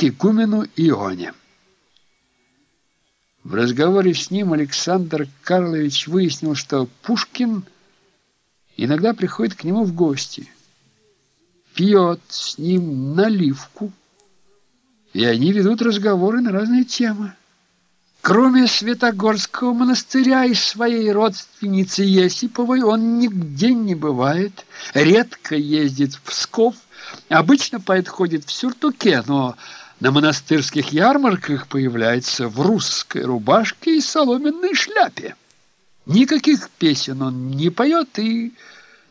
к игумену Ионе. В разговоре с ним Александр Карлович выяснил, что Пушкин иногда приходит к нему в гости, пьет с ним наливку, и они ведут разговоры на разные темы. Кроме Святогорского монастыря и своей родственницы Есиповой он нигде не бывает, редко ездит в Псков, обычно поэт ходит в сюртуке, но на монастырских ярмарках появляется в русской рубашке и соломенной шляпе. Никаких песен он не поет, и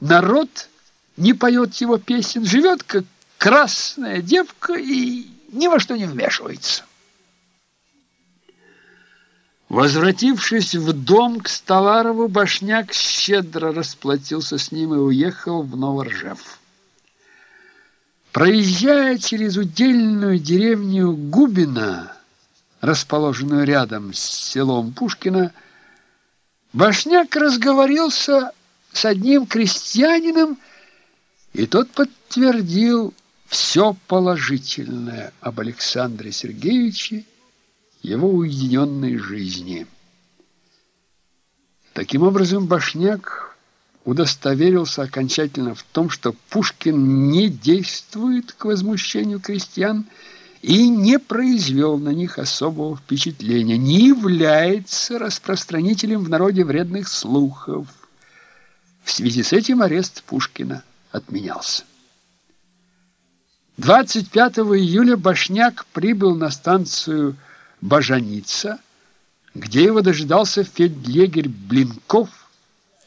народ не поет его песен, живет как красная девка и ни во что не вмешивается. Возвратившись в дом к Столарову, Башняк щедро расплатился с ним и уехал в Новоржев. Проезжая через удельную деревню Губина, расположенную рядом с селом Пушкина, Башняк разговорился с одним крестьянином, и тот подтвердил все положительное об Александре Сергеевиче, его уединенной жизни. Таким образом, Башняк удостоверился окончательно в том, что Пушкин не действует к возмущению крестьян и не произвел на них особого впечатления, не является распространителем в народе вредных слухов. В связи с этим арест Пушкина отменялся. 25 июля Башняк прибыл на станцию Бажаница, где его дожидался фельдъегерь Блинков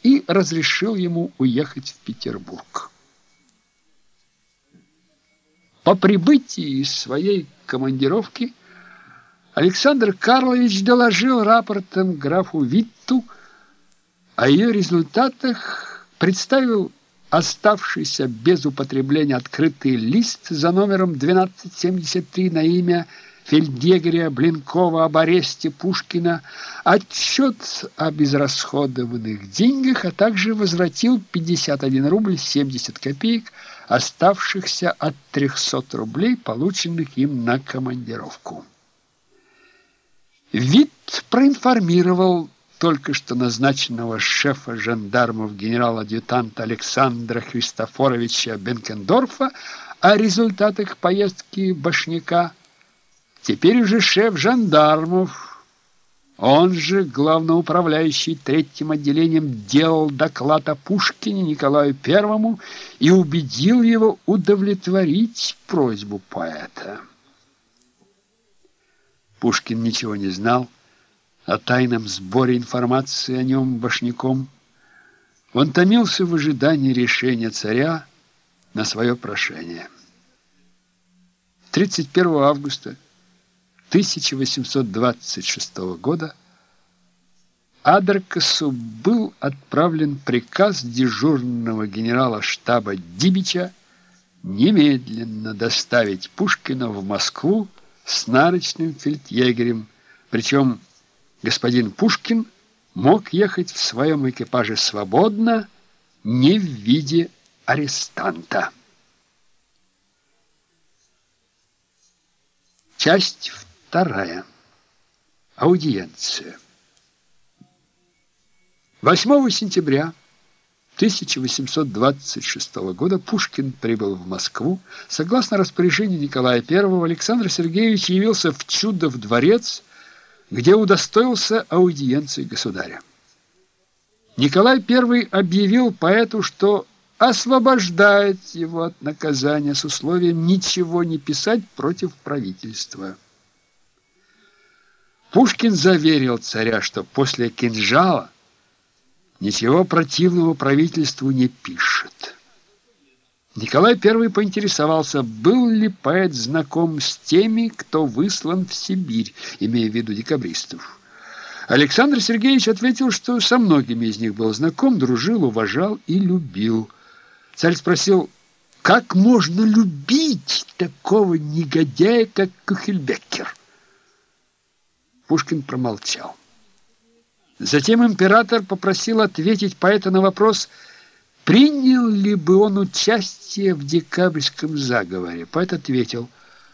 и разрешил ему уехать в Петербург. По прибытии из своей командировки Александр Карлович доложил рапортом графу Витту о ее результатах, представил оставшийся без употребления открытый лист за номером 1273 на имя Петербурга, фельдъегеря Блинкова об аресте Пушкина, отчет о безрасходованных деньгах, а также возвратил 51 рубль 70 копеек, оставшихся от 300 рублей, полученных им на командировку. Вид проинформировал только что назначенного шефа жандармов генерал-адъютанта Александра Христофоровича Бенкендорфа о результатах поездки Башняка Теперь уже шеф жандармов, он же главноуправляющий третьим отделением, делал доклад о Пушкине Николаю Первому и убедил его удовлетворить просьбу поэта. Пушкин ничего не знал о тайном сборе информации о нем башняком. Он томился в ожидании решения царя на свое прошение. 31 августа 1826 года Адеркасу был отправлен приказ дежурного генерала штаба Дибича немедленно доставить Пушкина в Москву с нарочным фельдъегерем, причем господин Пушкин мог ехать в своем экипаже свободно, не в виде арестанта. Часть. Вторая. Аудиенция. 8 сентября 1826 года Пушкин прибыл в Москву. Согласно распоряжению Николая I, Александр Сергеевич явился в Чудов дворец, где удостоился аудиенции государя. Николай I объявил поэту, что освобождает его от наказания с условием ничего не писать против правительства. Пушкин заверил царя, что после кинжала ничего противного правительству не пишет. Николай I поинтересовался, был ли поэт знаком с теми, кто выслан в Сибирь, имея в виду декабристов. Александр Сергеевич ответил, что со многими из них был знаком, дружил, уважал и любил. Царь спросил, как можно любить такого негодяя, как Кухельбеккер? Пушкин промолчал. Затем император попросил ответить поэта на вопрос, принял ли бы он участие в декабрьском заговоре. Поэт ответил –